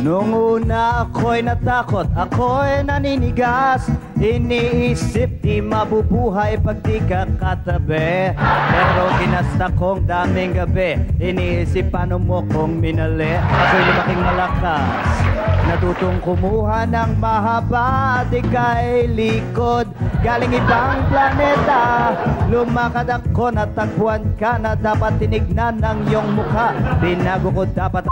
Nung una ako'y natakot, ako'y naninigas. Iniisip di mabubuhay pag di ka katabi. Pero ginasta kong daming gabi Iniisip paano mo kong minali. Ako'y lumaking malakas Natutong kumuha ng mahaba. At ika'y likod Galing ibang planeta. Lumakad ako, natagpuan ka na dapat tinignan ng iyong mukha. Binago ko dapat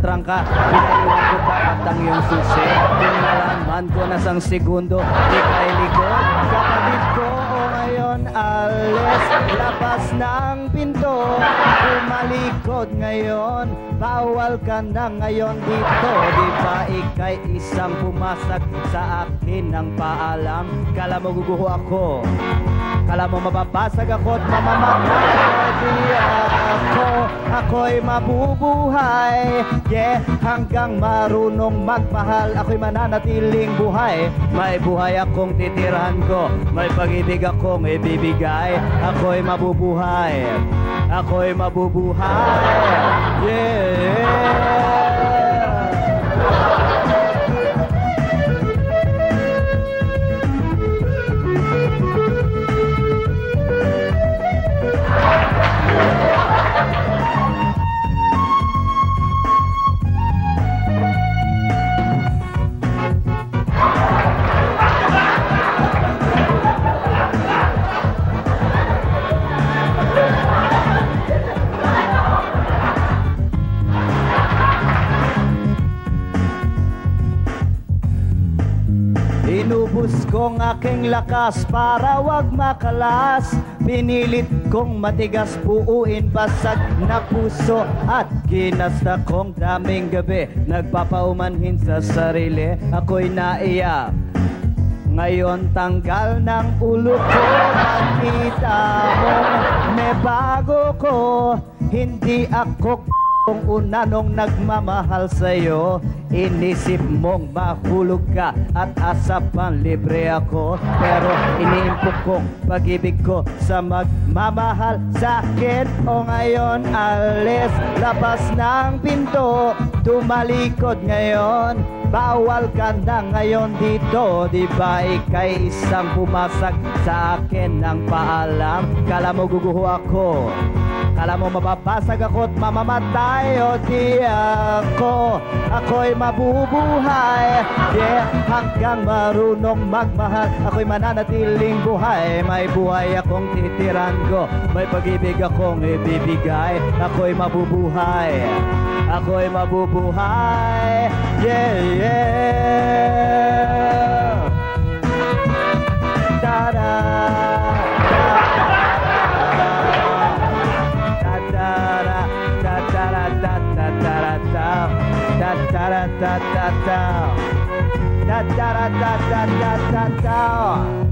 trangka. Pinaiwan ko dapat ang iyong susi. Pinalaman ko na sang segundo. Ika'y likod. Kapatid ko o ngayon alis. Labas ng pinto. Umalikod ngayon Bawal ka na ngayon dito. Di ba ika'y isang pumasag sa akin ng paalam? Kala mo guguho ako. Kala mo mababasag ako at mamamatay Di ako Ako'y mabubuhay. Yeah, hanggang marunong magmahal. Ako'y mananatiling buhay. May buhay akong titirahan ko. May pag-ibig akong ibibigay. Ako'y mabubuhay. Ako'y mabubuhay. Yeah é. Inubos kong aking lakas para wag makalas. Pinilit kong matigas puuin basag na puso At ginasta kong daming gabi. Nagpapaumanhin sa sarili Ako'y naiyak ngayon tanggal ng ulo ko Nakita mo may bago ko. Hindi ako kung una nung nagmamahal sa'yo Inisip mong mahulog ka At asa pang libre ako. Pero iniimpok kong pag-ibig ko Sa magmamahal sa'kin. O ngayon alis Labas ng pinto Tumalikod ngayon Bawal ka na ngayon dito Di ba? Ikay isang pumasag sa akin ng paalam. Kala mo guguho ako. Kala mo mababasag ako at mamamatay. O di ako. Ako'y mabubuhay. Yeah, hanggang marunong magmahal. Ako'y mananatiling buhay. May buhay akong titiran ko May pag-ibig akong ibibigay. Ako'y mabubuhay. Ako'y mabubuhay. Yeah, yeah Yeah. Da da da da da da